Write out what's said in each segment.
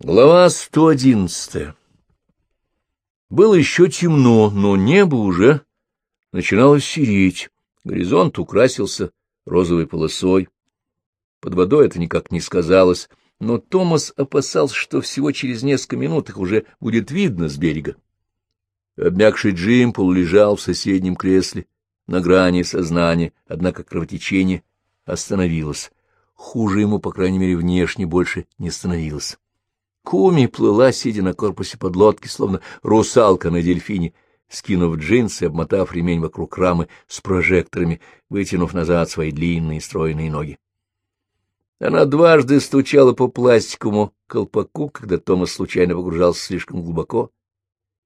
Глава 111 Было еще темно, но небо уже начинало сереть, горизонт украсился розовой полосой. Под водой это никак не сказалось, но Томас опасался, что всего через несколько минут их уже будет видно с берега. Обмякший Джим полулежал в соседнем кресле, на грани сознания, однако кровотечение остановилось. Хуже ему, по крайней мере, внешне больше не становилось. Куми плыла, сидя на корпусе подлодки, словно русалка на дельфине, скинув джинсы, обмотав ремень вокруг рамы с прожекторами, вытянув назад свои длинные стройные ноги. Она дважды стучала по пластиковому колпаку, когда Томас случайно погружался слишком глубоко.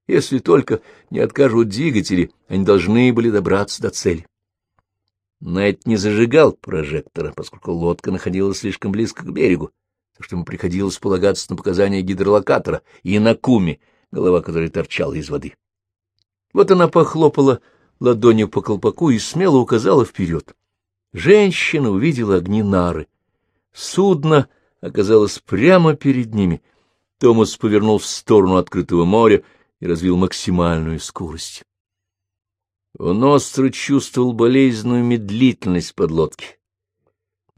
Если только не откажут двигатели, они должны были добраться до цели. Найт не зажигал прожектора, поскольку лодка находилась слишком близко к берегу так что ему приходилось полагаться на показания гидролокатора и на куме, голова которой торчала из воды. Вот она похлопала ладонью по колпаку и смело указала вперед. Женщина увидела огни нары. Судно оказалось прямо перед ними. Томас повернул в сторону открытого моря и развил максимальную скорость. Он остро чувствовал болезненную медлительность подлодки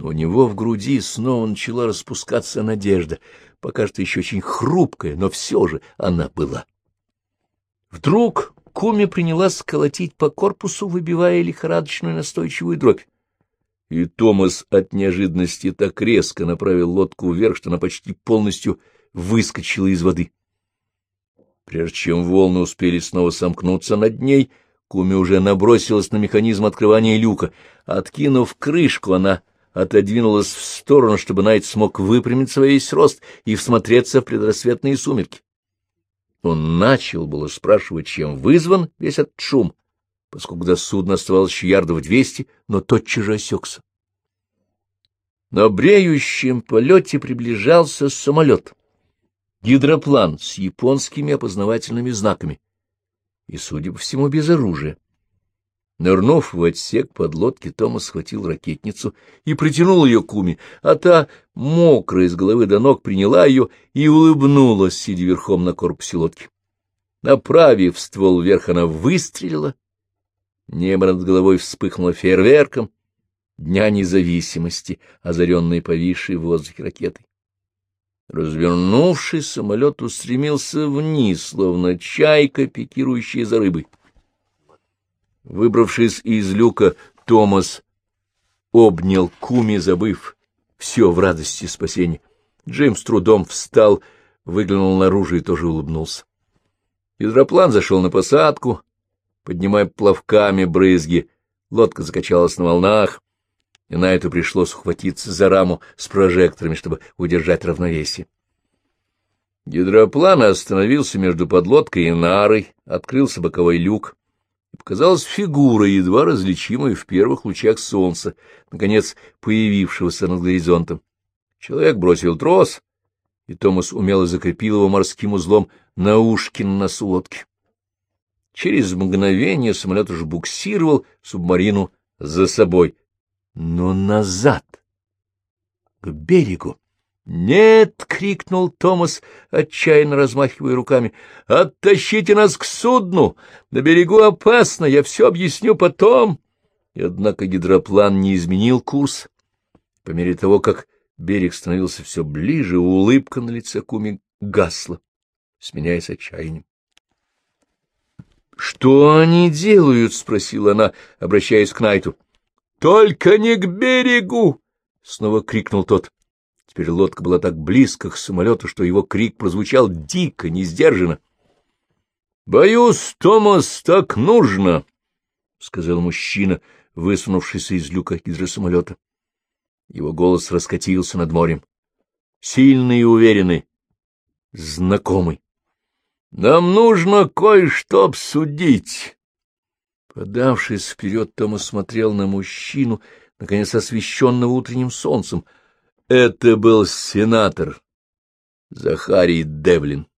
но у него в груди снова начала распускаться надежда, пока что еще очень хрупкая, но все же она была. Вдруг Куми принялась колотить по корпусу, выбивая лихорадочную настойчивую дробь. И Томас от неожиданности так резко направил лодку вверх, что она почти полностью выскочила из воды. Прежде чем волны успели снова сомкнуться над ней, Куми уже набросилась на механизм открывания люка. Откинув крышку, она отодвинулась в сторону, чтобы Найт смог выпрямиться во весь рост и всмотреться в предрассветные сумерки. Он начал было спрашивать, чем вызван весь этот шум, поскольку до судна оставалось еще ярдов двести, но тотчас же осекся. На бреющем полете приближался самолет. Гидроплан с японскими опознавательными знаками и, судя по всему, без оружия. Нырнув в отсек подлодки, Томас схватил ракетницу и протянул ее Куми, а та, мокрая с головы до ног, приняла ее и улыбнулась, сидя верхом на корпусе лодки. Направив ствол вверх, она выстрелила. Небо над головой вспыхнуло фейерверком. Дня независимости, озаренной повисшей в воздухе ракетой. Развернувшись, самолет устремился вниз, словно чайка, пикирующая за рыбой. Выбравшись из люка, Томас обнял Куми, забыв все в радости спасения. Джим с трудом встал, выглянул наружу и тоже улыбнулся. Гидроплан зашел на посадку, поднимая плавками брызги. Лодка закачалась на волнах, и на это пришлось ухватиться за раму с прожекторами, чтобы удержать равновесие. Гидроплан остановился между подлодкой и нарой, открылся боковой люк показалась фигура, едва различимая в первых лучах солнца, наконец появившегося над горизонтом. Человек бросил трос, и Томас умело закрепил его морским узлом на ушке на носу лодки. Через мгновение самолет уже буксировал субмарину за собой, но назад, к берегу. «Нет!» — крикнул Томас, отчаянно размахивая руками. «Оттащите нас к судну! На берегу опасно, я все объясню потом!» И однако гидроплан не изменил курс. По мере того, как берег становился все ближе, улыбка на лице Куми гасла, сменяясь отчаянием. «Что они делают?» — спросила она, обращаясь к Найту. «Только не к берегу!» — снова крикнул тот. Теперь лодка была так близко к самолету, что его крик прозвучал дико, несдержанно. — Боюсь, Томас, так нужно, — сказал мужчина, высунувшийся из люка гидросамолета. Его голос раскатился над морем. Сильный и уверенный, знакомый. — Нам нужно кое-что обсудить. Подавшись вперед, Томас смотрел на мужчину, наконец освещенного утренним солнцем — это был сенатор Захарий Девлин.